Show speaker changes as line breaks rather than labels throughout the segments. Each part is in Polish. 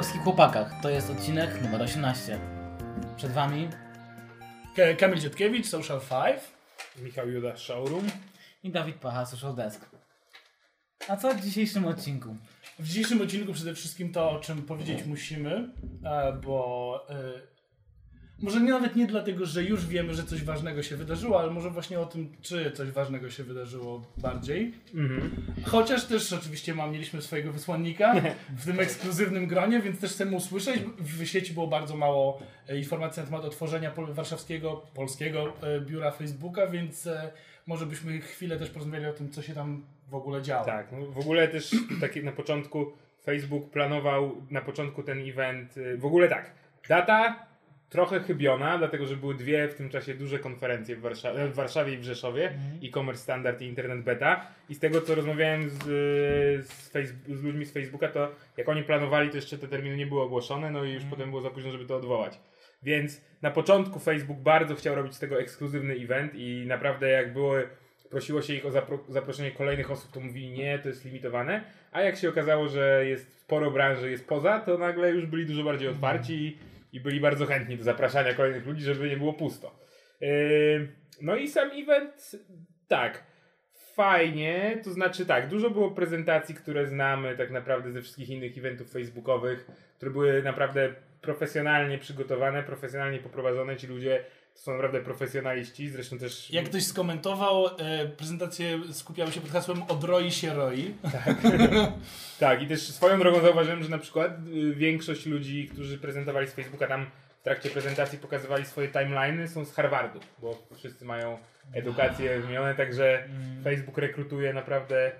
Polskich Chłopakach. To jest odcinek numer 18. Przed wami
Kamil Dzietkiewicz, Social 5.
Michał Juda Showroom.
i Dawid Pacha, Social Desk. A co w dzisiejszym odcinku?
W dzisiejszym odcinku przede wszystkim to, o czym powiedzieć musimy, e, bo e, może nie nawet nie dlatego, że już wiemy, że coś ważnego się wydarzyło, ale może właśnie o tym, czy coś ważnego się wydarzyło bardziej. Chociaż też oczywiście mam, mieliśmy swojego wysłannika w tym ekskluzywnym gronie, więc też chcemy usłyszeć. W sieci było bardzo mało e, informacji na temat otworzenia warszawskiego, polskiego e, biura Facebooka, więc e, może byśmy chwilę też porozmawiali o tym, co się tam w ogóle działo.
Tak, no w ogóle też takie na początku Facebook planował na początku ten event. W ogóle tak, data trochę chybiona, dlatego że były dwie w tym czasie duże konferencje w, Warsza- w Warszawie i w Rzeszowie, e-commerce standard i internet beta. I z tego co rozmawiałem z, z, z ludźmi z Facebooka, to jak oni planowali, to jeszcze te terminy nie były ogłoszone, no i już potem było za późno, żeby to odwołać. Więc na początku Facebook bardzo chciał robić z tego ekskluzywny event i naprawdę jak było, prosiło się ich o zapro, zaproszenie kolejnych osób, to mówili nie, to jest limitowane. A jak się okazało, że jest sporo branży jest poza, to nagle już byli dużo bardziej otwarci i, byli bardzo chętni do zapraszania kolejnych ludzi, żeby nie było pusto. No i sam event, tak, fajnie, to znaczy tak, dużo było prezentacji, które znamy tak naprawdę ze wszystkich innych eventów facebookowych, które były naprawdę profesjonalnie przygotowane, profesjonalnie poprowadzone, ci ludzie to są naprawdę profesjonaliści, zresztą też...
Jak ktoś skomentował, e, prezentacje skupiały się pod hasłem odroi się roi.
Tak, i też swoją drogą zauważyłem, że na przykład y, większość ludzi, którzy prezentowali z Facebooka tam w trakcie prezentacji pokazywali swoje timeliny, są z Harvardu, bo wszyscy mają edukację wymienione, także Facebook rekrutuje naprawdę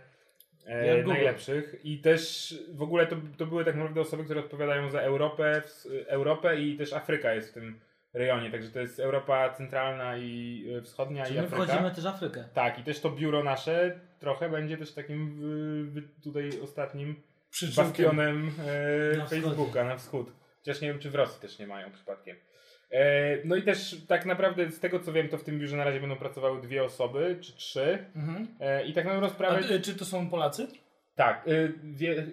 e, najlepszych. I też w ogóle to, to były tak naprawdę osoby, które odpowiadają za Europę, Europę i też Afryka jest w tym rejonie, także to jest Europa centralna i e, wschodnia
Czyli
i
my
Afryka.
wchodzimy też w Afrykę.
Tak, i też to biuro nasze trochę będzie też takim tutaj ostatnim
Przyczółkiem.
bastionem e,
Na.
Facebooka na wschód. Chociaż nie wiem, czy w Rosji też nie mają przypadkiem. E, no i też tak naprawdę z tego co wiem, to w tym biurze na razie będą pracowały dwie osoby, czy trzy.
Mhm.
E, I tak na dobrą
A, czy to są Polacy?
Tak, wie,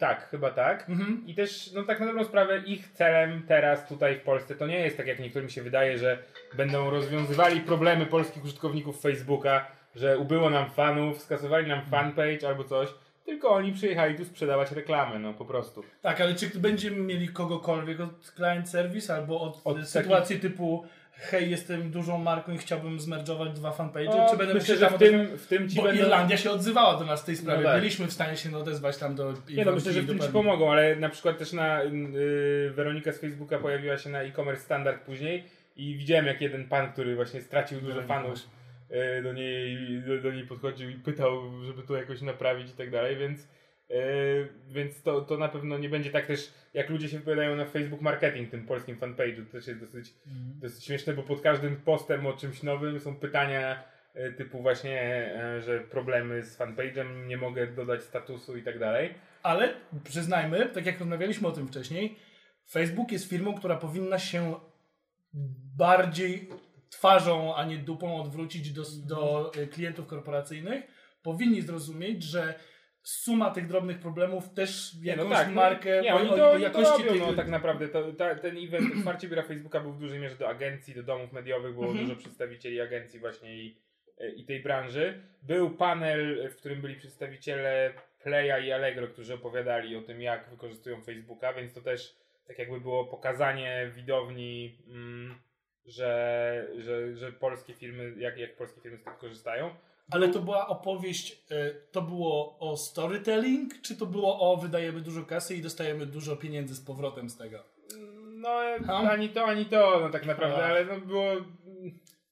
tak, chyba tak.
Mhm.
I też, no tak na dobrą sprawę, ich celem teraz tutaj w Polsce to nie jest tak, jak niektórym się wydaje, że będą rozwiązywali problemy polskich użytkowników Facebooka, że ubyło nam fanów, skasowali nam fanpage albo coś, tylko oni przyjechali tu sprzedawać reklamę, no po prostu.
Tak, ale czy będziemy mieli kogokolwiek od client service albo od,
Od
sytuacji typu hej, jestem dużą marką i chciałbym zmerdżować dwa fanpage,
No,
czy będę
myślę, że w tym, w tym ci
Bo
będą...
Irlandia się odzywała do nas w tej sprawie.
No tak.
Byliśmy w stanie się odezwać tam do
Nie no, myślę, że w tym ci pomogą, ale na przykład też na y, Weronika z Facebooka pojawiła się na e-commerce standard później i widziałem jak jeden pan, który właśnie stracił dużo
No,
fanów y, do niej, do, do niej podchodził i pytał, żeby to jakoś naprawić i tak dalej, więc więc to, to na pewno nie będzie tak też, jak ludzie się wypowiadają na Facebook Marketing, tym polskim fanpage'u, to też jest dosyć, dosyć śmieszne, bo pod każdym postem o czymś nowym są pytania y, typu właśnie, y, że problemy z fanpage'em, nie mogę dodać statusu i tak dalej.
Ale przyznajmy, tak jak rozmawialiśmy o tym wcześniej, Facebook jest firmą, która powinna się bardziej twarzą, a nie dupą odwrócić do, do y, klientów korporacyjnych. Powinni zrozumieć, że suma tych drobnych problemów też
Nie,
jakąś
no tak,
markę
no, nie,
o-
oni to, oni to
jakości
robią, no tak naprawdę. To, ta, ten event, otwarcie biura Facebooka był w dużej mierze do agencji, do domów mediowych, było
Mhm.
dużo przedstawicieli agencji właśnie i, i tej branży. Był panel, w którym byli przedstawiciele Playa i Allegro, którzy opowiadali o tym, jak wykorzystują Facebooka, więc to też tak jakby było pokazanie widowni, mm, że, że, że polskie firmy, jak, jak polskie firmy z tego korzystają.
Ale to była opowieść, y, to było o storytelling, czy to było o wydajemy dużo kasy i dostajemy dużo pieniędzy z powrotem z tego?
No, ani to, ani to, no tak naprawdę, ale no było.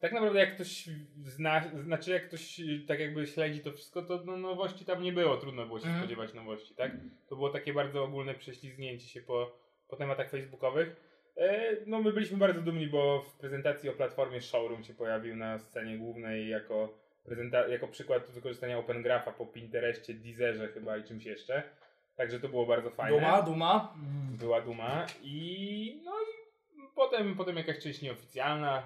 Tak naprawdę, jak ktoś zna, znaczy, jak ktoś tak jakby śledzi to wszystko, to no, nowości tam nie było, trudno było się
Mhm.
spodziewać nowości, tak? To było takie bardzo ogólne prześlizgnięcie się po, po tematach facebookowych. E, no, my byliśmy bardzo dumni, bo w prezentacji o platformie Showroom się pojawił na scenie głównej jako, prezenta- jako przykład wykorzystania Open Grapha po Pinterestie, Deezerze chyba i czymś jeszcze. Także to było bardzo fajne
Duma, duma.
była duma i no i potem, potem jakaś część nieoficjalna,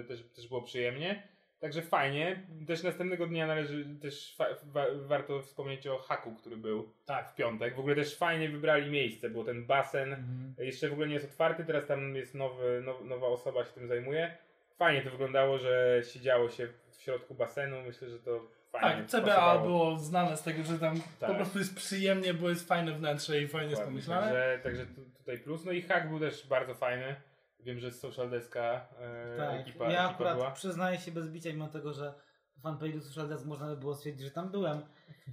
y, też, też było przyjemnie. Także fajnie. Też następnego dnia należy też fa- wa- warto wspomnieć o haku, który był
Tak.
w piątek. W ogóle też fajnie wybrali miejsce, bo ten basen
Mhm.
jeszcze w ogóle nie jest otwarty, teraz tam jest nowy, now, nowa osoba się tym zajmuje. Fajnie to wyglądało, że siedziało się w środku basenu. Myślę, że to fajnie
Tak, CBA
pasowało.
było znane z tego, że tam
Tak.
po prostu jest przyjemnie, bo jest fajne wnętrze i fajnie jest pomyślane.
Także, także tu, tutaj plus. No i hack był też bardzo fajny. Wiem, że z Social Deska e,
Tak,
ekipa,
ja
ekipa
akurat
była.
przyznaję się bez bicia, mimo tego, że fanpage'u Social Desk można by było stwierdzić, że tam byłem.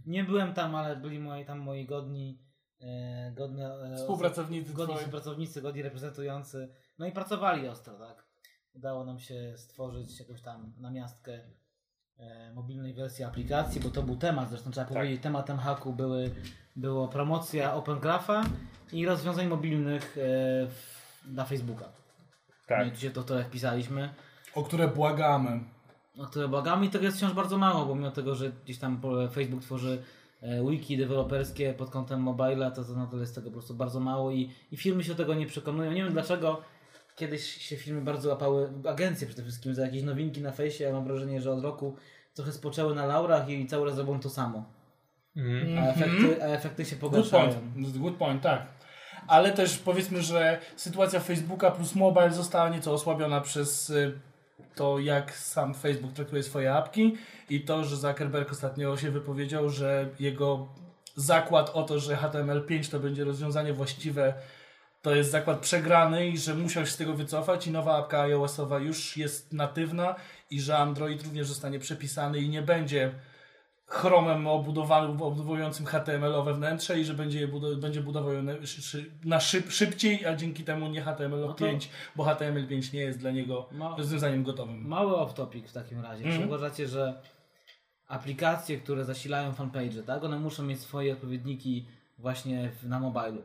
Nie byłem tam, ale byli moi, tam moi godni, e, godne,
Współpracownicy
godni
twoi.
współpracownicy, godni reprezentujący. No i pracowali ostro, tak. Udało nam się stworzyć jakąś tam namiastkę e, mobilnej wersji aplikacji, bo to był temat, zresztą trzeba
Tak.
powiedzieć, tematem haku były, było promocja Open Grapha i rozwiązań mobilnych e, w, na Facebooka.
Tak.
My tu się to trochę wpisaliśmy.
O które błagamy.
O które błagamy i tego jest wciąż bardzo mało, bo mimo tego, że gdzieś tam Facebook tworzy e, wiki deweloperskie pod kątem mobila, to, to nadal jest tego po prostu bardzo mało i, i firmy się tego nie przekonują. Nie wiem dlaczego kiedyś się firmy bardzo łapały, agencje przede wszystkim, za jakieś nowinki na fejsie. Ja mam wrażenie, że od roku trochę spoczęły na laurach i cały czas robią to samo.
Mhm.
A
Mhm.
efekty, a efekty się
Good
pogarszają.
point. Good point, tak. Ale też powiedzmy, że sytuacja Facebooka plus mobile została nieco osłabiona przez y, to, jak sam Facebook traktuje swoje apki i to, że Zuckerberg ostatnio się wypowiedział, że jego zakład o to, że HTML5 to będzie rozwiązanie właściwe, to jest zakład przegrany i że musiał się z tego wycofać i nowa apka iOS-owa już jest natywna i że Android również zostanie przepisany i nie będzie chromem obudowanym, obudowującym HTML-owe wnętrze i że będzie, je budow- będzie budował je na, szy, szy, na szyb, szybciej, a dzięki temu nie HTML5,
No to-
bo HTML5 nie jest dla niego
Ma-
rozwiązaniem gotowym.
Mały off-topic w takim razie. Czy
Mhm.
uważacie, że aplikacje, które zasilają fanpage, tak, one muszą mieć swoje odpowiedniki właśnie w, na mobilu?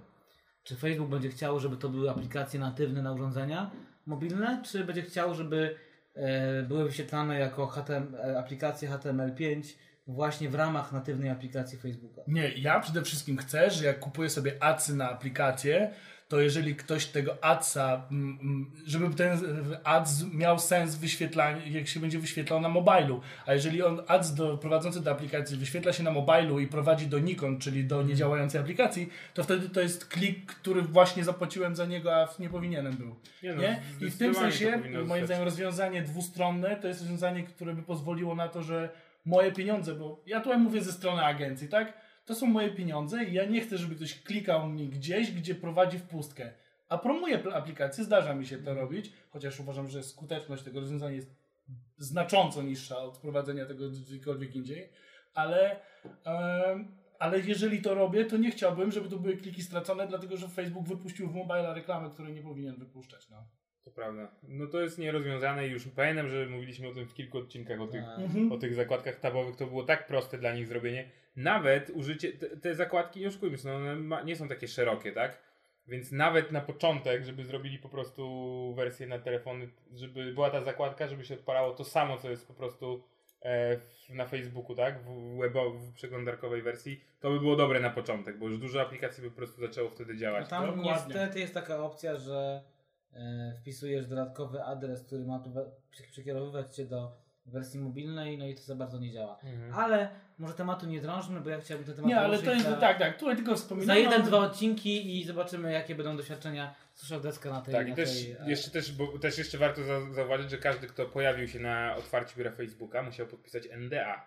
Czy Facebook będzie chciał, żeby to były aplikacje natywne na urządzenia mobilne, czy będzie chciał, żeby e, były wyświetlane jako HTML, e, aplikacje HTML5 właśnie w ramach natywnej aplikacji Facebooka?
Nie, ja przede wszystkim chcę, że jak kupuję sobie adsy na aplikację, to jeżeli ktoś tego adsa, mm, mm, żeby ten ads miał sens wyświetlania, jak się będzie wyświetlał na mobilu, a jeżeli on ads do, prowadzący do aplikacji wyświetla się na mobilu i prowadzi do Nikon, czyli do niedziałającej aplikacji, to wtedy to jest klik, który właśnie zapłaciłem za niego, a nie powinienem był.
Nie no,
Nie? I w tym sensie, moim zdaniem, rozwiązanie dwustronne to jest rozwiązanie, które by pozwoliło na to, że moje pieniądze, bo ja tutaj mówię ze strony agencji, tak? To są moje pieniądze i ja nie chcę, żeby ktoś klikał mi gdzieś, gdzie prowadzi w pustkę. A promuję pl- aplikację, zdarza mi się to robić, chociaż uważam, że skuteczność tego rozwiązania jest znacząco niższa od prowadzenia tego gdziekolwiek indziej, ale, ale jeżeli to robię, to nie chciałbym, żeby to były kliki stracone, dlatego że Facebook wypuścił w mobile reklamę, której nie powinien wypuszczać. No.
To prawda. No to jest nierozwiązane i już pamiętam, że mówiliśmy o tym w kilku odcinkach, o tych,
Tak.
Mhm.
o tych zakładkach tabowych. To było tak proste dla nich zrobienie. Nawet użycie, te, te zakładki, nie oszukujmy się, no one ma, nie są takie szerokie, tak? Więc nawet na początek, żeby zrobili po prostu wersję na telefony, żeby była ta zakładka, żeby się odpalało to samo, co jest po prostu e, w, na Facebooku, tak? W, webo, w przeglądarkowej wersji, to by było dobre na początek, bo już dużo aplikacji by po prostu zaczęło wtedy
No
działać.
tam
Dokładnie.
niestety jest taka opcja, że e, wpisujesz dodatkowy adres, który ma tu we- przy- przekierowywać cię do wersji mobilnej, no i to za bardzo nie działa.
Mhm.
Ale może tematu nie drążmy, bo ja chciałbym ten temat
Nie, ale to jest
za,
tak, tak, tutaj tylko wspominam.
za jeden, dwa odcinki i zobaczymy jakie będą doświadczenia social deska na tej
Tak, i
na
też
tej, e,
jeszcze, też, bo, też jeszcze warto za, zauważyć, że każdy, kto pojawił się na otwarciu biura Facebooka, musiał podpisać NDA,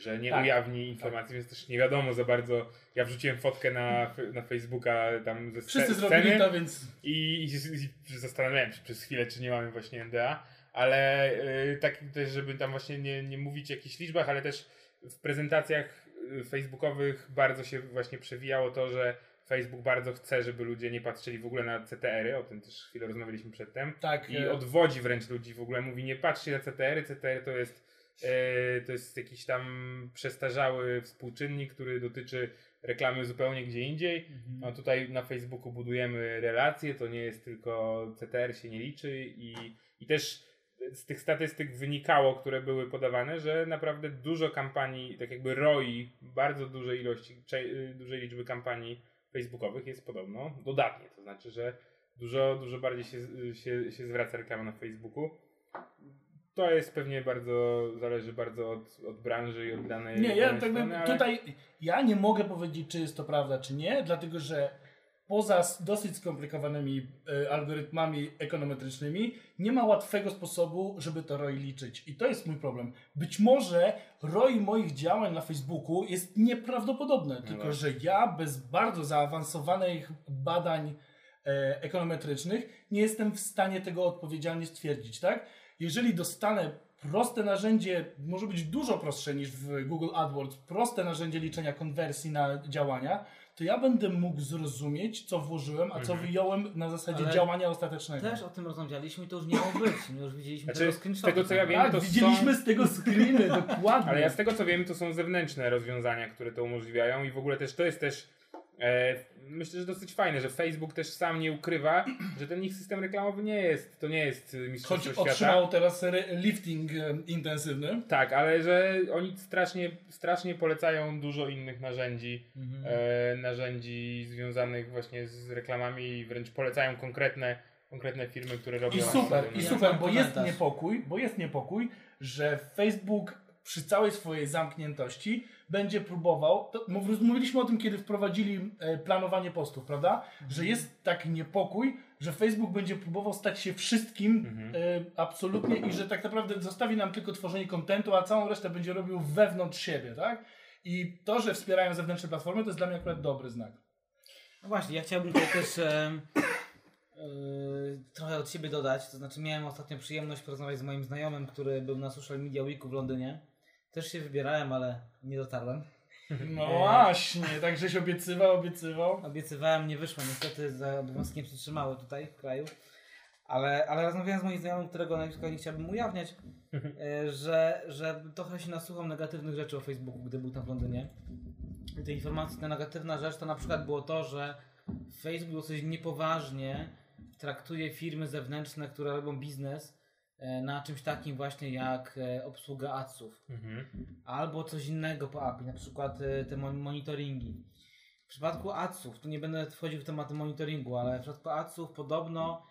że nie
Tak.
ujawni informacji, więc też nie wiadomo za bardzo. Ja wrzuciłem fotkę na, na Facebooka tam ze
Wszyscy
sce-
zrobili
sceny
to, więc
i, i, i zastanawiałem się przez chwilę, czy nie mamy właśnie NDA, ale y, tak też, żeby tam właśnie nie, nie mówić o jakichś liczbach, ale też w prezentacjach y, facebookowych bardzo się właśnie przewijało to, że Facebook bardzo chce, żeby ludzie nie patrzyli w ogóle na CTR-y, o tym też chwilę rozmawialiśmy przedtem.
tak.
I
e,
odwodzi wręcz ludzi w ogóle, mówi nie patrzcie na CTR-y, CTR to jest, e, to jest jakiś tam przestarzały współczynnik, który dotyczy reklamy zupełnie gdzie indziej.
Mhm.
No tutaj na Facebooku budujemy relacje, to nie jest tylko CTR się nie liczy i, i też z tych statystyk wynikało, które były podawane, że naprawdę dużo kampanii, tak jakby ROI, bardzo dużej ilości, cze- dużej liczby kampanii facebookowych jest podobno dodatnie. To znaczy, że dużo, dużo bardziej się, się, się zwraca reklama na Facebooku. to jest pewnie bardzo, zależy bardzo od, od branży i od danej
Nie, ja
danej
tak
strony,
bym,
ale-
tutaj ja nie mogę powiedzieć, czy jest to prawda, czy nie, dlatego że poza dosyć skomplikowanymi e, algorytmami ekonometrycznymi nie ma łatwego sposobu, żeby to ROI liczyć. I to jest mój problem. Być może ROI moich działań na Facebooku jest nieprawdopodobne, tylko
tak.
że ja bez bardzo zaawansowanych badań e, ekonometrycznych nie jestem w stanie tego odpowiedzialnie stwierdzić, tak? Jeżeli dostanę proste narzędzie, może być dużo prostsze niż w Google AdWords, proste narzędzie liczenia konwersji na działania, to ja będę mógł zrozumieć, co włożyłem, a co
Mhm.
wyjąłem na zasadzie
Ale
działania ostatecznego.
Też o tym rozmawialiśmy i to już nie ma być. My już widzieliśmy
Znaczy,
tego
z tego, co ja wiem,
tak,
to
widzieliśmy
są...
z tego screeny, dokładnie.
Ale ja z tego co wiem, to są zewnętrzne rozwiązania, które to umożliwiają i w ogóle też to jest też myślę, że dosyć fajne, że Facebook też sam nie ukrywa, że ten ich system reklamowy nie jest, to nie jest e,
Choć
mistrzostwo świata.
otrzymał teraz lifting e, intensywny.
Tak, ale że oni strasznie, strasznie polecają dużo innych narzędzi,
Mhm.
e, narzędzi związanych właśnie z reklamami i wręcz polecają konkretne, konkretne firmy, które robią
I super, i super, bo jest niepokój, bo jest niepokój, że Facebook przy całej swojej zamkniętości będzie próbował, to mówiliśmy o tym, kiedy wprowadzili e, planowanie postów, prawda? Że jest taki niepokój, że Facebook będzie próbował stać się wszystkim
Mhm.
e, absolutnie i że tak naprawdę zostawi nam tylko tworzenie kontentu, a całą resztę będzie robił wewnątrz siebie, tak? I to, że wspierają zewnętrzne platformy, to jest dla mnie akurat dobry znak.
No właśnie, ja chciałbym tutaj też em, e, trochę od siebie dodać. To znaczy, miałem ostatnio przyjemność porozmawiać z moim znajomym, który był na Social Media Weeku w Londynie. Też się wybierałem, ale nie dotarłem.
No właśnie, tak żeś obiecywał, obiecywał.
Obiecywałem, nie wyszło. Niestety za obowiązki nie przytrzymały tutaj w kraju. Ale, ale rozmawiałem z moim znajomym, którego nazwiska nie chciałbym ujawniać, e, że, że trochę się nasłuchał negatywnych rzeczy o Facebooku, gdy był tam w Londynie. I te informacje, ta negatywna rzecz to na przykład było to, że Facebook dosyć niepoważnie traktuje firmy zewnętrzne, które robią biznes e, na czymś takim właśnie jak e, obsługa adsów
Mhm.
albo coś innego po API, na przykład e, te mon- monitoringi. W przypadku adsów, tu nie będę wchodził w tematy monitoringu, ale w przypadku adsów podobno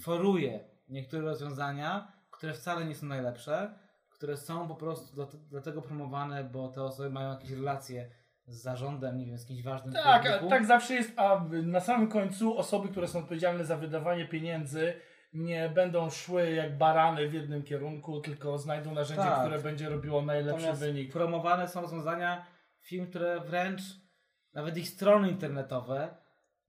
foruje niektóre rozwiązania, które wcale nie są najlepsze, które są po prostu do, dlatego promowane, bo te osoby mają jakieś relacje z zarządem, nie wiem, z kimś ważnym
Tak, tak zawsze jest, a na samym końcu osoby, które są odpowiedzialne za wydawanie pieniędzy nie będą szły jak barany w jednym kierunku, tylko znajdą narzędzie,
Tak.
które będzie robiło najlepszy
Natomiast
wynik.
promowane są rozwiązania firm, które wręcz, nawet ich strony internetowe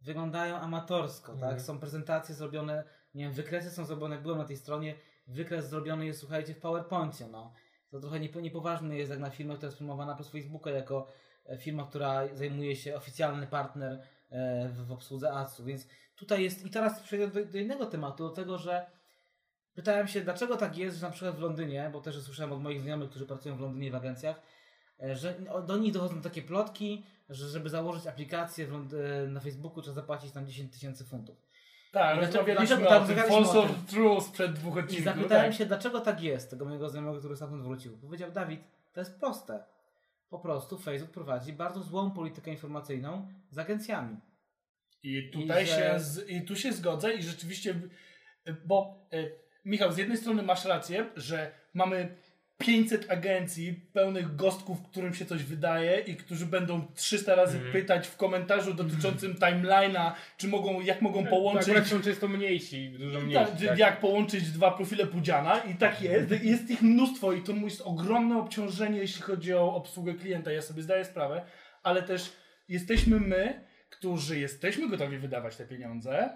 wyglądają amatorsko,
Mhm.
tak? Są prezentacje zrobione, nie wiem, wykresy są zrobione, jak byłem na tej stronie, wykres zrobiony jest, słuchajcie, w PowerPoincie, no. To trochę niepo, niepoważne jest jak na firmę, która jest promowana przez Facebooka jako e, firma, która zajmuje się oficjalny partner w, w obsłudze adsów, więc tutaj jest, i teraz przejdę do, do innego tematu, do tego, że pytałem się, dlaczego tak jest, że na przykład w Londynie, bo też słyszałem od moich znajomych, którzy pracują w Londynie w agencjach, e, że do nich dochodzą takie plotki, że żeby założyć aplikację e, na Facebooku trzeba zapłacić tam 10 tysięcy funtów.
Tak,
I
rozmawialiśmy
tak
o tym false of truth przed dwóch
I
odcinków.
zapytałem
tak.
się, dlaczego tak jest, tego mojego znajomego, który stamtąd wrócił. Powiedział, Dawid, to jest proste. Po prostu Facebook prowadzi bardzo złą politykę informacyjną z agencjami.
I tutaj
I że-
się, z, i tu się zgodzę i rzeczywiście, bo y, Michał, z jednej strony masz rację, że mamy 500 agencji pełnych gostków, którym się coś wydaje i którzy będą 300 razy
Mhm.
pytać w komentarzu dotyczącym timeline'a, czy mogą, jak mogą
To
połączyć
akurat są często mniejsi, dużo mniejsi.
tak,
tak.
jak połączyć dwa profile Pudziana i tak jest. Jest ich mnóstwo i to jest ogromne obciążenie, jeśli chodzi o obsługę klienta. Ja sobie zdaję sprawę, ale też jesteśmy my, którzy jesteśmy gotowi wydawać te pieniądze,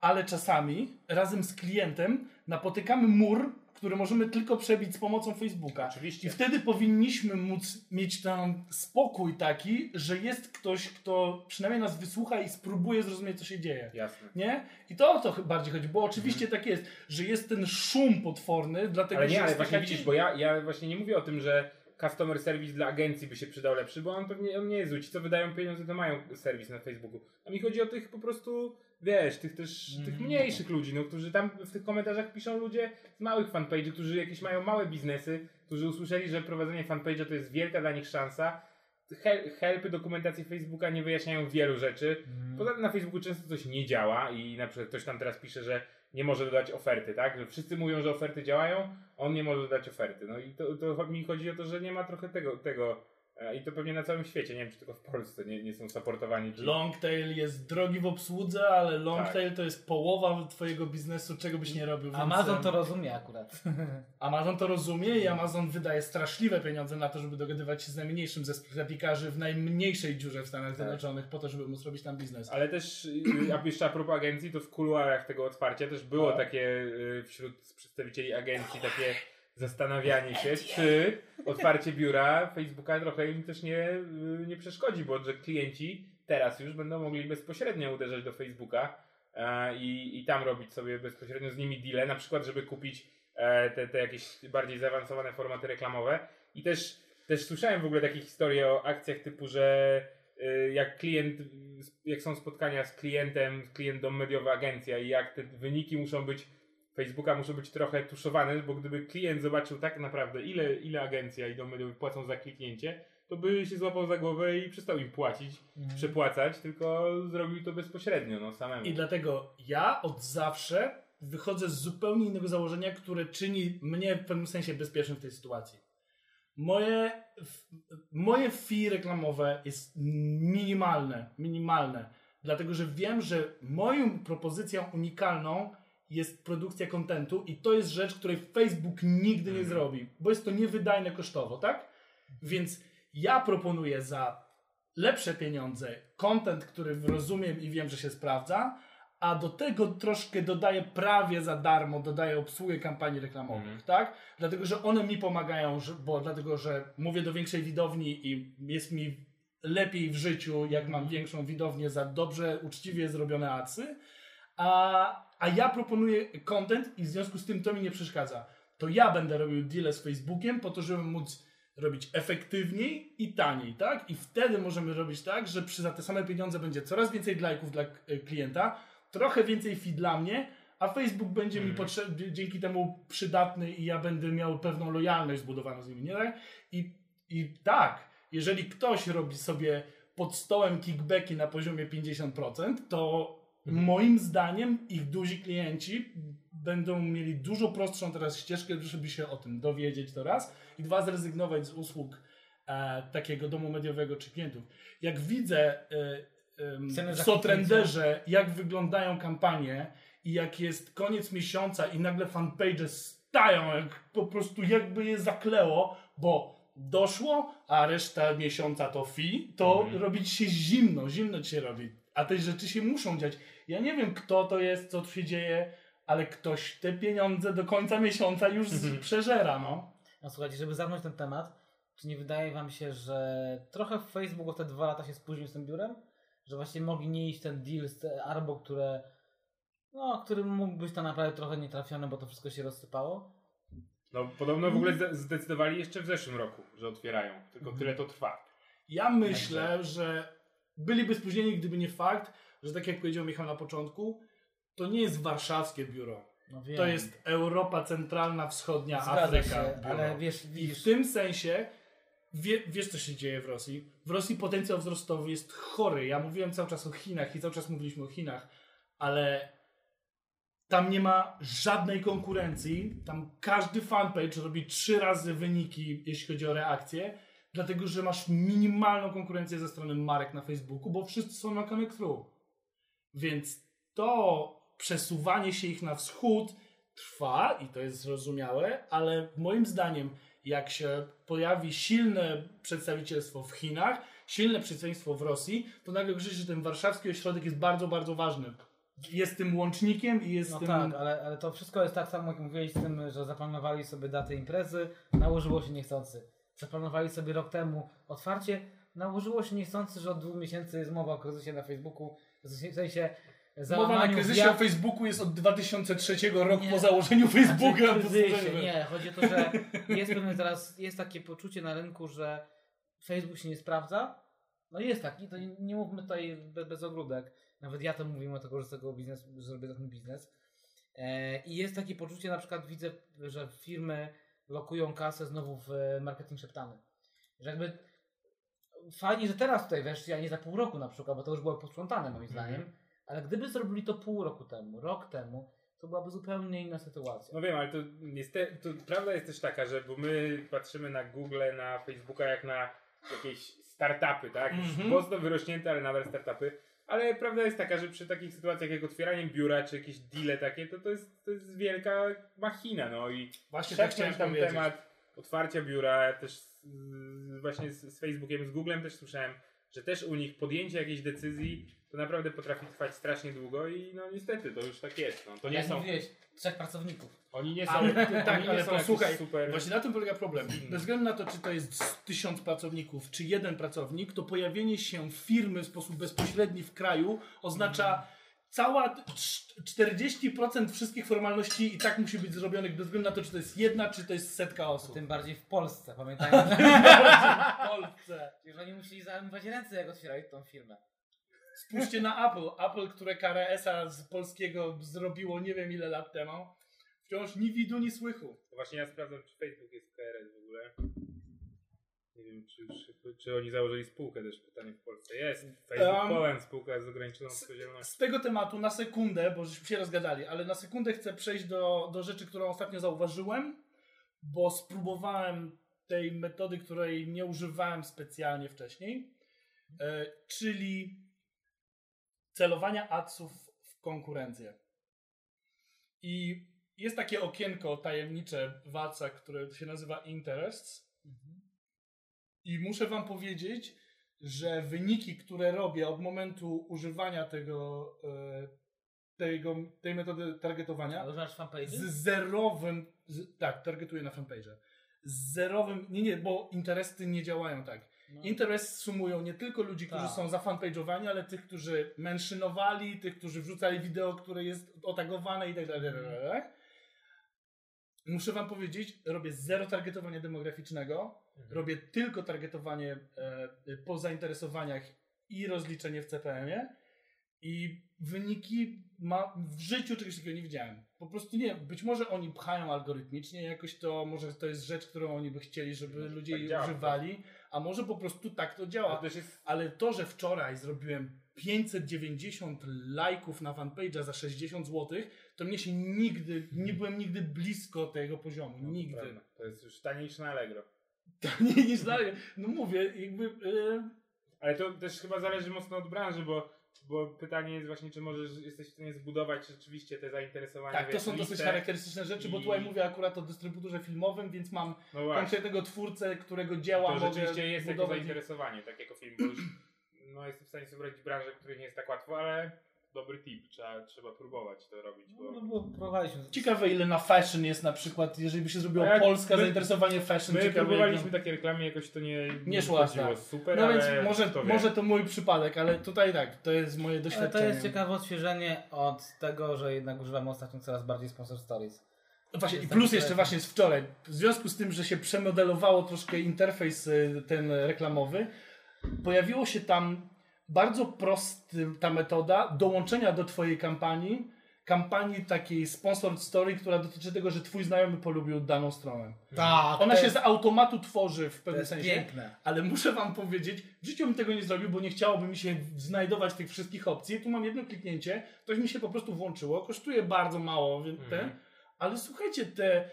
ale czasami razem z klientem napotykamy mur, który możemy tylko przebić z pomocą Facebooka.
Oczywiście.
I wtedy powinniśmy móc mieć tam spokój taki, że jest ktoś, kto przynajmniej nas wysłucha i spróbuje zrozumieć, co się dzieje.
Jasne.
Nie? I to o to bardziej chodzi, bo oczywiście tak jest, że jest ten szum potworny, dlatego
Ale nie,
że
ale właśnie
taka
widzisz, bo ja, ja właśnie nie mówię o tym, że customer service dla agencji by się przydał lepszy, bo on pewnie on nie jest zły. Ci, co wydają pieniądze, to mają serwis na Facebooku. A mi chodzi o tych po prostu, wiesz, tych też, tych
Mhm.
mniejszych ludzi, no, którzy tam w tych komentarzach piszą ludzie z małych fanpage'y, którzy jakieś mają małe biznesy, którzy usłyszeli, że prowadzenie fanpage'a to jest wielka dla nich szansa. Hel- Helpy dokumentacji Facebooka nie wyjaśniają wielu rzeczy.
Mhm.
Poza tym na Facebooku często coś nie działa i na przykład ktoś tam teraz pisze, że nie może dodać oferty, tak? Że wszyscy mówią, że oferty działają, on nie może dodać oferty. No i to, to mi chodzi o to, że nie ma trochę tego, tego i to pewnie na całym świecie, nie wiem czy tylko w Polsce nie, nie są supportowani ci.
Longtail jest drogi w obsłudze, ale longtail
Tak.
to jest połowa twojego biznesu, czego byś nie robił. więc,
Amazon to rozumie akurat.
Amazon to rozumie i Amazon wydaje straszliwe pieniądze na to, żeby dogadywać się z najmniejszym ze sklepikarzy w najmniejszej dziurze w Stanach Zjednoczonych po to, żeby móc robić tam biznes.
Ale też, y, jeszcze a propos agencji, to w kuluarach tego otwarcia też było
No.
takie y, wśród przedstawicieli agencji takie zastanawianie się, czy otwarcie biura Facebooka trochę im też nie, y, nie przeszkodzi, bo że klienci teraz już będą mogli bezpośrednio uderzać do Facebooka e, i, i tam robić sobie bezpośrednio z nimi deale, na przykład, żeby kupić e, te, te jakieś bardziej zaawansowane formaty reklamowe. I też, też słyszałem w ogóle takie historie o akcjach typu, że y, jak klient, jak są spotkania z klientem, klient dom mediowa agencja i jak te wyniki muszą być Facebooka muszą być trochę tuszowane, bo gdyby klient zobaczył tak naprawdę ile, ile agencja i dom mediowy płacą za kliknięcie, to by się złapał za głowę i przestał im płacić,
Mhm.
przepłacać, tylko zrobił to bezpośrednio, no samemu.
I dlatego ja od zawsze wychodzę z zupełnie innego założenia, które czyni mnie w pewnym sensie bezpiecznym w tej sytuacji. Moje, moje fee reklamowe jest minimalne, minimalne, dlatego że wiem, że moją propozycją unikalną jest produkcja kontentu i to jest rzecz, której Facebook nigdy nie
Mhm.
zrobi, bo jest to niewydajne kosztowo, tak? Więc ja proponuję za lepsze pieniądze content, który rozumiem i wiem, że się sprawdza, a do tego troszkę dodaję prawie za darmo, dodaję obsługę kampanii reklamowych,
Mhm.
tak? Dlatego, że one mi pomagają, bo dlatego, że mówię do większej widowni i jest mi lepiej w życiu, jak mam większą widownię za dobrze, uczciwie zrobione adsy, a, a ja proponuję content i w związku z tym to mi nie przeszkadza. To ja będę robił deal z Facebookiem po to, żeby móc robić efektywniej i taniej, tak? I wtedy możemy robić tak, że przy za te same pieniądze będzie coraz więcej lajków dla e, klienta, trochę więcej feed dla mnie, a Facebook będzie mi
Mhm.
dzięki temu przydatny i ja będę miał pewną lojalność zbudowaną z nimi, nie tak? I, I tak, jeżeli ktoś robi sobie pod stołem kickbacki na poziomie 50%, to. Moim zdaniem ich duzi klienci będą mieli dużo prostszą teraz ścieżkę, żeby się o tym dowiedzieć to raz i dwa zrezygnować z usług e, takiego domu mediowego czy klientów. Jak widzę e,
Ceny
w Sotrenderze, jak wyglądają kampanie i jak jest koniec miesiąca i nagle fanpage stają, jak po prostu jakby je zakleło, bo doszło, a reszta miesiąca to fee, to
Mhm.
robi ci się zimno, zimno ci się robi. A te rzeczy się muszą dziać. Ja nie wiem, kto to jest, co tu się dzieje, ale ktoś te pieniądze do końca miesiąca już
Mhm.
przeżera, no.
No słuchajcie, żeby zamknąć ten temat, czy nie wydaje wam się, że trochę Facebook o te dwa lata się spóźnił z tym biurem? Że właśnie mogli nie iść ten deal z Arbo, które no, który mógł być tam naprawdę trochę nietrafiony, bo to wszystko się rozsypało.
No podobno w ogóle zde- zdecydowali jeszcze w zeszłym roku, że otwierają, tylko
Mhm.
tyle to trwa.
Ja myślę, że byliby spóźnieni, gdyby nie fakt, że tak jak powiedział Michał na początku, to nie jest warszawskie biuro.
No.
To jest Europa Centralna, Wschodnia,
Zgadza
Afryka.
się, ale wiesz,
I w tym sensie wie, wiesz, co się dzieje w Rosji. W Rosji potencjał wzrostowy jest chory. Ja mówiłem cały czas o Chinach i cały czas mówiliśmy o Chinach, ale tam nie ma żadnej konkurencji. Tam każdy fanpage robi trzy razy wyniki, jeśli chodzi o reakcje, dlatego że masz minimalną konkurencję ze strony marek na Facebooku, bo wszyscy są na Connect Through. Więc to przesuwanie się ich na wschód trwa i to jest zrozumiałe, ale moim zdaniem, jak się pojawi silne przedstawicielstwo w Chinach, silne przedstawicielstwo w Rosji, to nagle się, że ten warszawski ośrodek jest bardzo, bardzo ważny. Jest tym łącznikiem i jest
no
tym.
tak, ale, ale to wszystko jest tak samo, jak mówiłeś z tym, że zaplanowali sobie datę imprezy, nałożyło się niechcący. Zaplanowali sobie rok temu otwarcie, nałożyło się niechcący, że od dwóch miesięcy jest mowa o kryzysie na Facebooku, w sensie
Mowa na kryzysie
wiat-
o Facebooku jest od 2003 roku
Nie.
po założeniu Facebooka.
Znaczy, kryzysie, nie, chodzi o to, że jest pewne teraz, jest takie poczucie na rynku, że Facebook się nie sprawdza. No jest taki, to nie, nie mówmy tutaj bez, bez ogródek. Nawet ja to mówię o tego, że z tego biznesu, zrobię ten biznes. E, I jest takie poczucie, na przykład widzę, że firmy lokują kasę znowu w e, marketing szeptany. Że jakby fajnie, że teraz tutaj weszli, a nie za pół roku na przykład, bo to już było posprzątane moim zdaniem. Ale gdyby zrobili to pół roku temu, rok temu, to byłaby zupełnie inna sytuacja.
No wiem, ale to niestety, to prawda jest też taka, że bo my patrzymy na Google, na Facebooka jak na jakieś startupy, tak? Już
Mhm.
Mocno wyrośnięte, ale nadal startupy. Ale prawda jest taka, że przy takich sytuacjach jak otwieranie biura, czy jakieś deale takie, to to jest, to jest wielka machina, no i
Właśnie tak chciałem
tam
powiedzieć.
temat otwarcia biura, też z, właśnie z, z Facebookiem, z Googlem też słyszałem, że też u nich podjęcie jakiejś decyzji to naprawdę potrafi trwać strasznie długo i no niestety to już tak jest. No. To nie
Jak
są,
mówiłeś, trzech pracowników.
oni nie są,
Ale, tak,
oni nie
ale
są
posłuchaj,
super...
właśnie na tym polega problem. Bez względu na to, czy to jest tysiąc pracowników, czy jeden pracownik, to pojawienie się firmy w sposób bezpośredni w kraju oznacza cała cz- 40% wszystkich formalności i tak musi być zrobionych bez względu na to, czy to jest jedna, czy to jest setka osób.
Tym bardziej w Polsce, pamiętajmy.
w Polsce.
Że oni musieli zajmować ręce, jak otwierali tą firmę.
Spójrzcie na Apple. Apple, które KRS-a z polskiego zrobiło nie wiem ile lat temu. Wciąż ni widu, ni słychu.
Właśnie ja sprawdzam, czy Facebook jest KRS w ogóle. Nie wiem, czy, czy, czy oni założyli spółkę też, pytanie w Polsce. Jest, Facebook
Um,
Poland, spółka z ograniczoną odpowiedzialnością.
Z tego tematu na sekundę, bo żeśmy się rozgadali, ale na sekundę chcę przejść do, do rzeczy, którą ostatnio zauważyłem, bo spróbowałem tej metody, której nie używałem specjalnie wcześniej, e, czyli celowania adsów w konkurencję. I jest takie okienko tajemnicze w adsach, które się nazywa Interests. I muszę Wam powiedzieć, że wyniki, które robię od momentu używania tego, e, tego tej metody targetowania, z zerowym, z, tak, targetuję na fanpage. Z zerowym, nie, nie, bo interesy nie działają tak.
No.
Interes sumują nie tylko ludzi, którzy
Tak.
są zafanpage'owani, ale tych, którzy menszynowali, tych, którzy wrzucali wideo, które jest otagowane i tak dalej. Tak tak? Muszę wam powiedzieć, robię zero targetowania demograficznego, robię tylko targetowanie e, po zainteresowaniach i rozliczenie w CPM-ie i wyniki ma, w życiu czegoś takiego nie widziałem. Po prostu nie, być może oni pchają algorytmicznie jakoś to, może to jest rzecz, którą oni by chcieli, żeby ludzie
tak
jej
działa
używali, a może po prostu tak to
To
działa.
też jest
Ale to, że wczoraj zrobiłem 590 lajków na fanpage'a za 60 zł, to mnie się nigdy, nie byłem nigdy blisko tego poziomu.
no,
nigdy.
prawda. To jest już taniej niż na Allegro.
nie niż dalej. No mówię, jakby. e,
Ale to też chyba zależy mocno od branży, bo, bo pytanie jest właśnie, czy możesz, jesteś w stanie zbudować rzeczywiście te zainteresowania.
tak, to są dosyć charakterystyczne rzeczy, bo
i-
tutaj mówię akurat o dystrybutorze filmowym, więc mam
No
konkretnego twórcę, którego dzieła
to rzeczywiście jest
budować.
zainteresowanie, tak jako film, bo już no, jestem w stanie sobie wyobrazić branżę, której nie jest tak łatwo, ale dobry tip, trzeba, trzeba próbować to robić, bo...
No bo próbowaliśmy.
Ciekawe ile na fashion jest na przykład, jeżeli by się zrobiło
A jak
polska
my-
zainteresowanie fashion.
My
ciekawe,
próbowaliśmy takie reklamy, jakoś to nie,
Nie
wchodziło
tak.
super,
No
ale
więc może,
kto wie.
może to mój przypadek, ale tutaj tak, to jest moje
Ale
doświadczenie.
to jest ciekawe odświeżenie od tego, że jednak używamy ostatnio coraz bardziej sponsor stories.
No Właśnie, i
Jest
plus
taki
jeszcze właśnie z wczoraj. W związku z tym, że się przemodelowało troszkę interfejs y, ten reklamowy, pojawiło się tam bardzo prosta ta metoda dołączenia do Twojej kampanii, kampanii takiej sponsored story, która dotyczy tego, że Twój znajomy polubił daną stronę.
Tak,
Ona
to
się
jest,
z automatu tworzy w
to
pewnym
jest
sensie.
piękne.
Ale muszę wam powiedzieć, w życiu bym tego nie zrobił, bo nie chciałoby mi się znajdować tych wszystkich opcji. Tu mam jedno kliknięcie, to mi się po prostu włączyło. Kosztuje bardzo mało, więc
Mhm.
te, ale słuchajcie, te,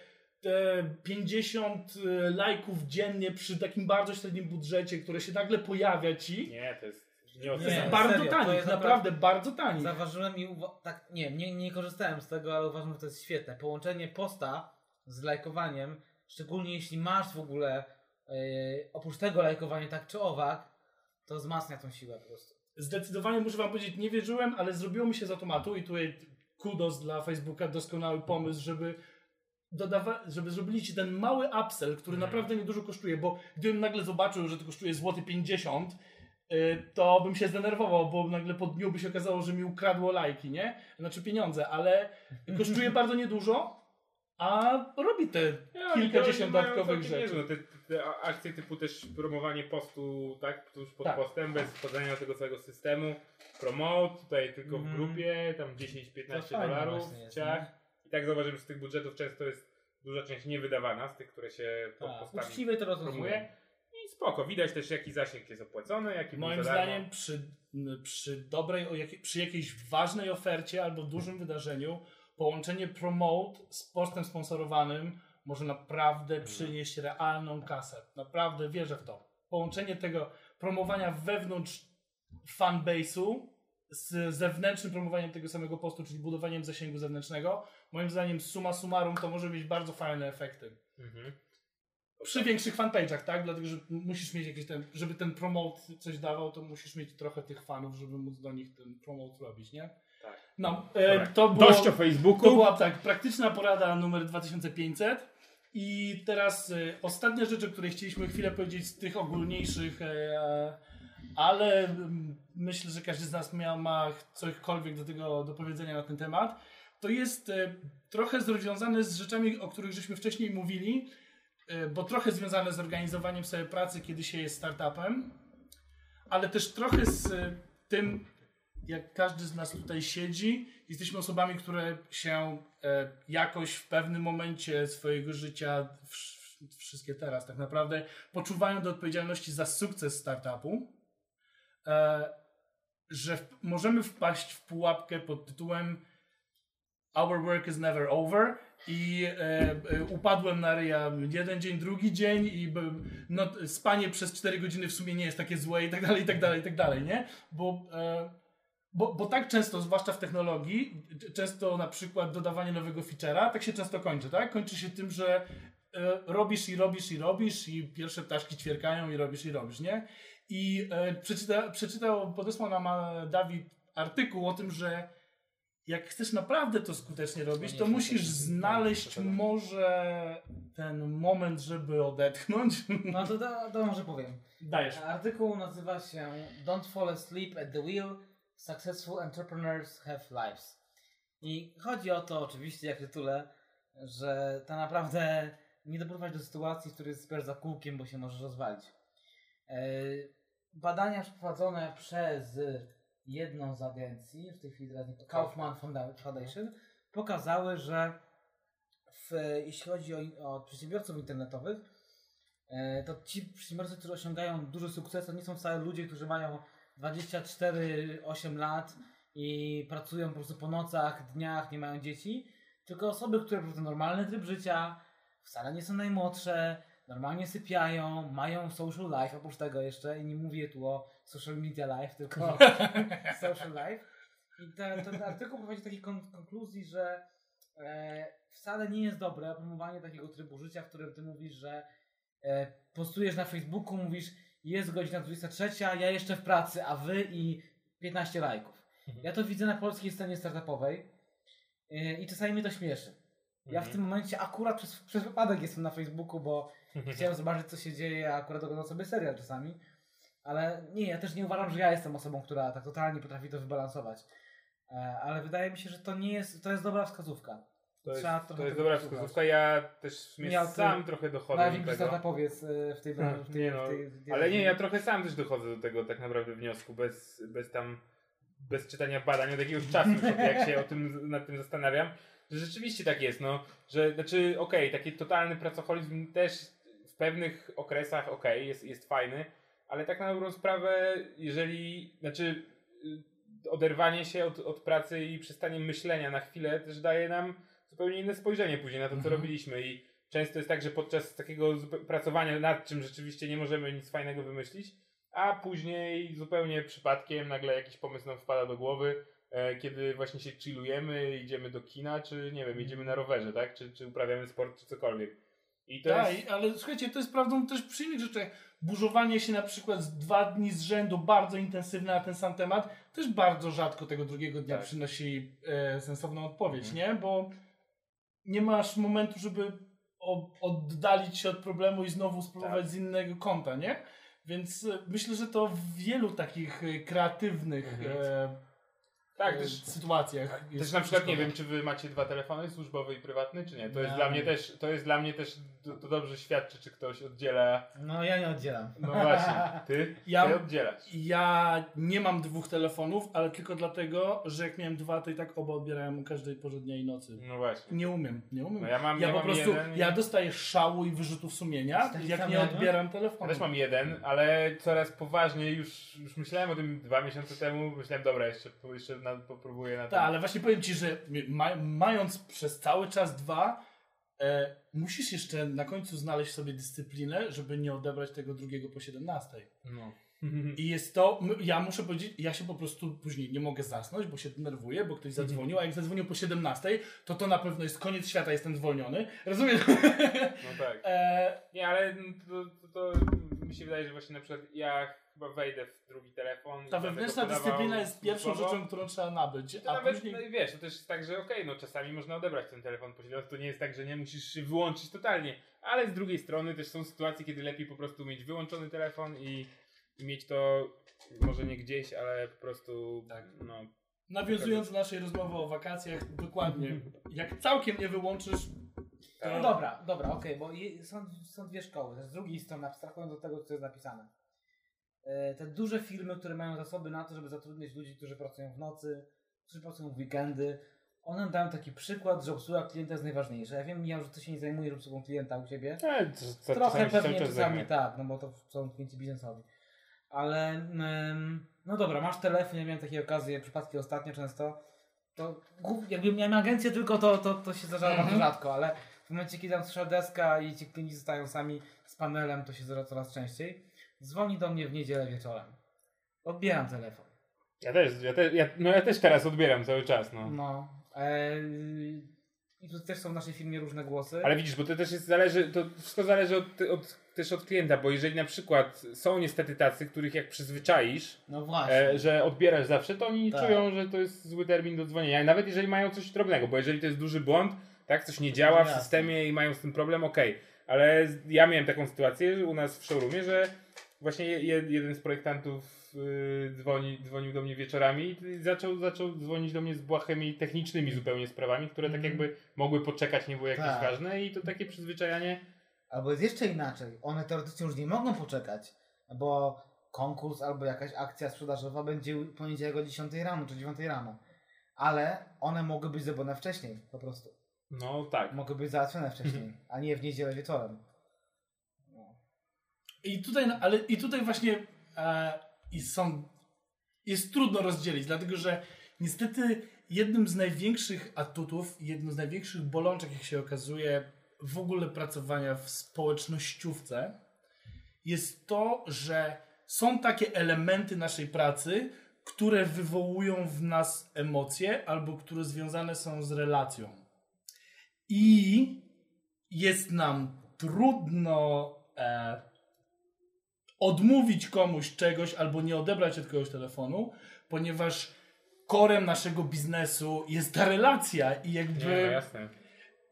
te 50 y, lajków dziennie przy takim bardzo średnim budżecie, które się nagle pojawia ci,
Nie, to jest
to
Nie,
jest
nieocenione.
bardzo
serio, to
tanich,
jest
naprawdę bardzo tanich.
Zauważyłem i tak, nie, nie, nie korzystałem z tego, ale uważam, że to jest świetne. Połączenie posta z lajkowaniem, szczególnie jeśli masz w ogóle yy, oprócz tego lajkowanie tak czy owak, to wzmacnia tą siłę po prostu.
Zdecydowanie muszę wam powiedzieć, nie wierzyłem, ale zrobiło mi się z automatu i tutaj kudos dla Facebooka, doskonały pomysł, żeby dodawa- żeby zrobili ci ten mały upsell, który
Mhm.
naprawdę niedużo kosztuje, bo gdybym nagle zobaczył, że to kosztuje złoty 50, y, to bym się zdenerwował, bo nagle po dniu by się okazało, że mi ukradło lajki, nie? Znaczy pieniądze, ale kosztuje bardzo niedużo, a robi te
oni
kilkadziesiąt dodatkowych rzeczy.
niezłe. Te, te akcje typu też promowanie postu, tak, tuż pod
Tak.
postem, bez wchodzenia tego całego systemu. Promote, tutaj tylko w
Mhm.
grupie, tam 10-15
To fajne
dolarów,
jest,
ciach.
nie?
I tak zauważyłem, że z tych budżetów często jest duża część niewydawana, z tych, które się pod
Tak,
postami
uczciwie to rozumiem.
promuje. Spoko, widać też jaki zasięg jest opłacony, jaki
Moim zdaniem przy, przy dobrej, przy jakiejś ważnej ofercie albo dużym wydarzeniu połączenie promote z postem sponsorowanym może naprawdę
Mhm.
przynieść realną kasę. Naprawdę wierzę w to. Połączenie tego promowania wewnątrz fanbase'u z zewnętrznym promowaniem tego samego postu, czyli budowaniem zasięgu zewnętrznego, moim zdaniem summa summarum to może mieć bardzo fajne efekty.
Mhm.
Przy większych fanpage'ach, tak? Dlatego, że musisz mieć jakieś ten, żeby ten promote coś dawał, to musisz mieć trochę tych fanów, żeby móc do nich ten promote robić, nie?
Tak.
No, e, to było,
Dość o Facebooku.
to była tak, praktyczna porada numer 2500. I teraz e, ostatnia rzecz, o której chcieliśmy chwilę powiedzieć z tych ogólniejszych, e, ale mm, myślę, że każdy z nas miał, ma cokolwiek do tego do powiedzenia na ten temat. To jest e, trochę związane z rzeczami, o których żeśmy wcześniej mówili, bo trochę związane z organizowaniem sobie pracy, kiedy się jest startupem, ale też trochę z e, tym, jak każdy z nas tutaj siedzi, jesteśmy osobami, które się e, jakoś w pewnym momencie swojego życia, wsz- wszystkie teraz tak naprawdę, poczuwają do odpowiedzialności za sukces startupu, e, że możemy wpaść w pułapkę pod tytułem Our work is never over i e, e, upadłem na ryja jeden dzień, drugi dzień i no, spanie przez 4 godziny w sumie nie jest takie złe i tak dalej, i tak dalej, i tak dalej, nie? Bo, e, bo, bo tak często, zwłaszcza w technologii, często na przykład dodawanie nowego feature'a, tak się często kończy, tak? Kończy się tym, że e, robisz i robisz i robisz i pierwsze ptaszki ćwierkają i robisz i robisz, nie? I e, przeczyta, przeczytał, podesłał nam e, Dawid artykuł o tym, że jak chcesz naprawdę to skutecznie robić, to
Koniecznie
musisz znaleźć może ten moment, żeby odetchnąć.
No to, to, to może powiem.
Dajesz.
Artykuł nazywa się Don't Fall Asleep at the Wheel Successful Entrepreneurs Have Lives. I chodzi o to, oczywiście, jak tytule, że tak naprawdę nie doprowadź do sytuacji, w której spiesz za kółkiem, bo się możesz rozwalić. E, Badania przeprowadzone przez jedną z agencji, w tej chwili teraz nie Kaufman Founda- Foundation, pokazały, że w, jeśli chodzi o, o przedsiębiorców internetowych, e, to ci przedsiębiorcy, którzy osiągają duży sukces, to nie są wcale ludzie, którzy mają 24-8 lat i pracują po prostu po nocach, dniach, nie mają dzieci, tylko osoby, które prowadzą normalny tryb życia, wcale nie są najmłodsze, normalnie sypiają, mają social life, oprócz tego jeszcze, i nie mówię tu o social media life, tylko social life. I ten, ten artykuł prowadzi do takiej kon- konkluzji, że e, wcale nie jest dobre promowanie takiego trybu życia, w którym ty mówisz, że e, postujesz na Facebooku, mówisz jest godzina 23, ja jeszcze w pracy, a wy i 15 lajków. Ja to widzę na polskiej scenie startupowej e, i czasami mnie to śmieszy. Ja w tym momencie akurat przez, przez wypadek jestem na Facebooku, bo chciałem zobaczyć co się dzieje, a akurat oglądam sobie serial czasami. Ale nie, ja też nie uważam, że ja jestem osobą, która tak totalnie potrafi to wybalansować. E, ale wydaje mi się, że to nie jest, to jest dobra wskazówka.
To jest,
Trzeba
to jest dobra wskazówka. Ja też w sumie
Miał
sam trochę dochodzę do tego.
startupowiec e, w tej, w tej,
Nie no,
w tej, w tej
ale nie, ja trochę sam też dochodzę do tego tak naprawdę wniosku, bez, bez tam, bez czytania badań od jakiegoś czasu, jak się o tym, nad tym zastanawiam, że rzeczywiście tak jest, no, że, znaczy, okej, taki totalny pracoholizm też w pewnych okresach, okej, jest, jest fajny, ale tak na dobrą sprawę, jeżeli, znaczy, y, oderwanie się od, od pracy i przestanie myślenia na chwilę też daje nam zupełnie inne spojrzenie później na to, co
Mhm.
robiliśmy i często jest tak, że podczas takiego pracowania nad czym rzeczywiście nie możemy nic fajnego wymyślić, a później zupełnie przypadkiem nagle jakiś pomysł nam wpada do głowy, e, kiedy właśnie się chillujemy, idziemy do kina, czy nie wiem, jedziemy na rowerze, tak? Czy, czy uprawiamy sport, czy cokolwiek. I to
Tak,
jest...
ale słuchajcie, to jest prawdą też przy innych rzeczach. Burzowanie się na przykład z dwa dni z rzędu bardzo intensywne na ten sam temat, też bardzo rzadko tego drugiego dnia
Tak.
przynosi e, sensowną odpowiedź,
Mhm.
nie? Bo nie masz momentu, żeby oddalić się od problemu i znowu spróbować
Tak.
z innego kąta, nie? Więc e, myślę, że to w wielu takich e, kreatywnych
Mhm.
e,
Tak, też,
sytuacjach.
też
jest
na przykład nie wiem, czy wy macie dwa telefony, służbowy i prywatny, czy nie. To jest
Ja
dla mnie
nie.
też, to jest dla mnie też, to, to dobrze świadczy, czy ktoś oddziela.
No ja nie oddzielam.
No właśnie, ty,
Ja-
ty oddzielasz.
Ja nie mam dwóch telefonów, ale tylko dlatego, że jak miałem dwa, to i tak oba odbierałem każdej porze dnia i nocy.
No właśnie.
Nie umiem, nie umiem.
No ja mam,
ja,
ja
po
mam
prostu,
jeden
ja dostaję szału i wyrzutów sumienia, jak nie odbieram
Ja
telefonu.
też mam jeden, ale coraz poważniej już, już myślałem o tym dwa miesiące temu. Myślałem, dobra, jeszcze, jeszcze na, popróbuję na
Tak, ale właśnie powiem ci, że ma, mając przez cały czas dwa, e, musisz jeszcze na końcu znaleźć sobie dyscyplinę, żeby nie odebrać tego drugiego po 17.
No.
I jest to, ja muszę powiedzieć, ja się po prostu później nie mogę zasnąć, bo się denerwuję, bo ktoś zadzwonił, a jak zadzwonił po 17, to to na pewno jest koniec świata, jestem zwolniony. Rozumiem?
No tak.
e,
Nie, ale to, to, to mi się wydaje, że właśnie na przykład ja chyba wejdę w drugi telefon.
ta wewnętrzna dyscyplina jest pierwszą rzeczą, którą trzeba nabyć.
To
A
nawet,
później...
no i wiesz, to też jest tak, że okej, no czasami można odebrać ten telefon po 17, to nie jest tak, że nie musisz się wyłączyć totalnie, ale z drugiej strony też są sytuacje, kiedy lepiej po prostu mieć wyłączony telefon i, i mieć to może nie gdzieś, ale po prostu
Tak.
no,
Nawiązując do naszej rozmowy o wakacjach, dokładnie. Jak całkiem nie wyłączysz,
tak.
No dobra, dobra, okej, bo je, są, są dwie szkoły. Z drugiej strony, abstrahując od tego, co jest napisane. E, Te duże firmy, które mają zasoby na to, żeby zatrudniać ludzi, którzy pracują w nocy, którzy pracują w weekendy, one dają taki przykład, że obsługa klienta jest najważniejsza. Ja wiem, Michał, że ty się nie zajmujesz obsługą klienta u ciebie.
Ale to, to,
Trochę pewnie czasami tak, no bo to są klienci biznesowi. Ale em, no dobra, masz telefon, ja miałem takie okazje, przypadki ostatnio często. To głów- jakby miałem agencję tylko, to, to, to się zdarzało
Mhm.
bardzo rzadko, ale w momencie, kiedy tam słyszę deska i ci klienci zostają sami z panelem, to się zdarza coraz częściej. Dzwoni do mnie w niedzielę wieczorem. Odbieram telefon.
Ja też, ja, te, ja, no ja też teraz odbieram cały czas, no.
No. E, I tu też są w naszej firmie różne głosy.
Ale widzisz, bo to też jest zależy, to wszystko zależy od, od, też od klienta, bo jeżeli na przykład są niestety tacy, których jak przyzwyczaisz,
No
e, że odbierasz zawsze, to oni
Tak.
czują, że to jest zły termin do dzwonienia. I nawet jeżeli mają coś drobnego, bo jeżeli to jest duży błąd, tak, coś nie działa w systemie i mają z tym problem, okej. Ale z- ja miałem taką sytuację że u nas w showroomie, że właśnie je, je- jeden z projektantów y, dzwoni, dzwonił do mnie wieczorami i zaczął, zaczął dzwonić do mnie z błahymi technicznymi zupełnie sprawami, które tak
Mhm.
jakby mogły poczekać, nie były jakieś
Tak.
ważne i to takie przyzwyczajanie
Albo jest jeszcze inaczej. One teoretycznie już nie mogą poczekać, bo konkurs albo jakaś akcja sprzedażowa będzie poniedziałek o 10 rano czy 9 rano. Ale one mogły być zrobione wcześniej, po prostu.
No tak.
Mogły być załatwione wcześniej, a nie w niedzielę wieczorem. No.
I tutaj, ale i tutaj właśnie e, i są, jest trudno rozdzielić, dlatego że niestety jednym z największych atutów, jedną z największych bolączek, jak się okazuje, w ogóle pracowania w społecznościówce, jest to, że są takie elementy naszej pracy, które wywołują w nas emocje albo które związane są z relacją. I jest nam trudno e, odmówić komuś czegoś albo nie odebrać od kogoś telefonu, ponieważ korem naszego biznesu jest ta relacja i jakby
Nie, no jasne.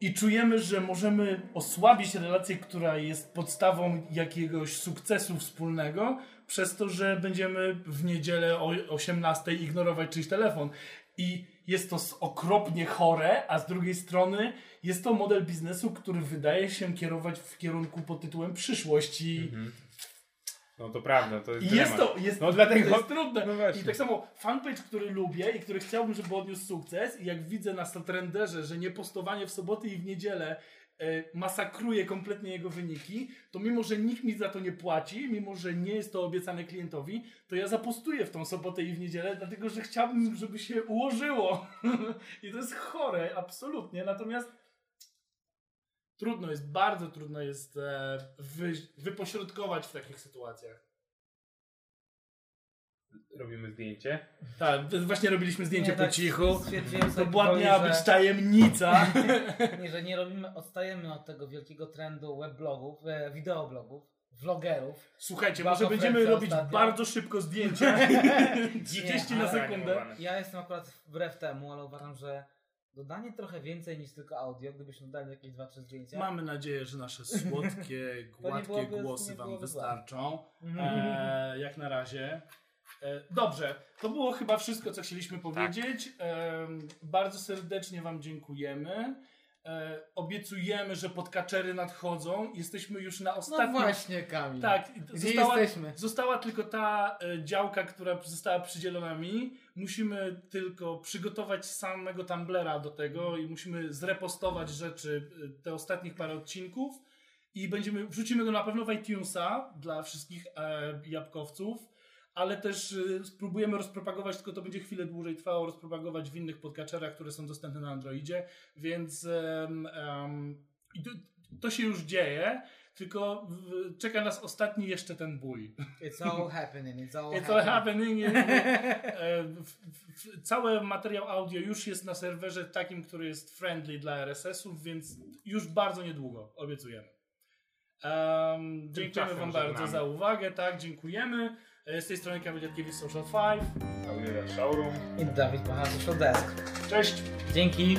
i czujemy, że możemy osłabić relację, która jest podstawą jakiegoś sukcesu wspólnego, przez to, że będziemy w niedzielę o 18 ignorować czyjś telefon. I jest to okropnie chore, a z drugiej strony jest to model biznesu, który wydaje się kierować w kierunku pod tytułem przyszłość. I,
Mhm. No to prawda, to jest
i jest to, jest,
No dlatego-
to jest trudne.
no.
I tak samo fanpage, który lubię i który chciałbym, żeby odniósł sukces i jak widzę na Statrenderze, że nie postowanie w soboty i w niedzielę e, masakruje kompletnie jego wyniki, to mimo, że nikt mi za to nie płaci, mimo, że nie jest to obiecane klientowi, to ja zapostuję w tą sobotę i w niedzielę, dlatego, że chciałbym, żeby się ułożyło. I to jest chore, absolutnie. Natomiast trudno jest, bardzo trudno jest e, wy, wypośrodkować w takich sytuacjach.
Robimy zdjęcie.
Tak, właśnie robiliśmy zdjęcie
Nie,
po
tak
cichu. To była miała
że-
być tajemnica.
Nie, że nie robimy, odstajemy od tego wielkiego trendu webblogów, e, wideoblogów, vlogerów.
Słuchajcie, może będziemy robić
ostatnio.
bardzo szybko zdjęcia. 30 na
ale-
sekundę.
Ja jestem akurat wbrew temu, ale uważam, że dodanie trochę więcej niż tylko audio, gdybyśmy dodali jakieś 2-3 zdjęcia.
Mamy nadzieję, że nasze słodkie, gładkie głosy wam wystarczą.
Mhm.
E, jak na razie. E, dobrze, to było chyba wszystko, co chcieliśmy powiedzieć. E, bardzo serdecznie Wam dziękujemy. E, obiecujemy, że podcatchery nadchodzą. Jesteśmy już na
No
ostatnim
właśnie, Kamil.
Tak,
Gdzie
została,
jesteśmy?
została tylko ta e, działka, która została przydzielona mi. Musimy tylko przygotować samego Tumblera do tego i musimy zrepostować rzeczy, e, te ostatnich parę odcinków i będziemy, wrzucimy go na pewno w iTunesa dla wszystkich e, jabłkowców, ale też y, spróbujemy rozpropagować, tylko to będzie chwilę dłużej trwało, rozpropagować w innych podcatcherach, które są dostępne na Androidzie, więc em, i to, to się już dzieje, tylko w, czeka nas ostatni jeszcze ten bój.
It's all happening, it's all
It's all happening. E, w- w- Cały materiał audio już jest na serwerze takim, który jest friendly dla RSS-ów, więc już bardzo niedługo, obiecujemy. Um, dziękujemy Wam bardzo za uwagę, tak, dziękujemy. E, Z tej strony Kamil Jadkiewicz Social 5.
Audio Showroom.
I Dawid Pacha Social Desk.
Cześć!
Dzięki.